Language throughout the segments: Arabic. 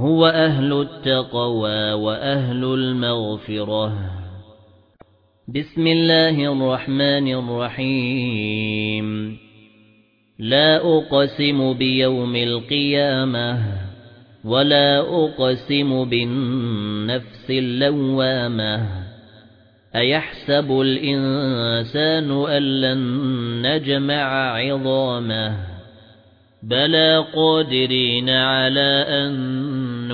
هُوَ أَهْلُ التَّقْوَى وَأَهْلُ الْمَغْفِرَةِ. بِسْمِ اللَّهِ الرَّحْمَنِ الرَّحِيمِ. لَا أُقْسِمُ بِيَوْمِ الْقِيَامَةِ وَلَا أُقْسِمُ بِالنَّفْسِ اللَّوَّامَةِ. أَيَحْسَبُ الْإِنسَانُ أَن لَّن نَّجْمَعَ عِظَامَهُ؟ بَلَى قَادِرِينَ عَلَى أَن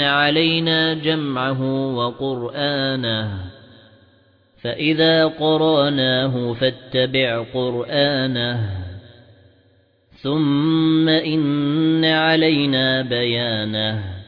علينا جمعه وقرآنه فإذا قرأناه فاتبع قرآنه ثم إن علينا بيانه.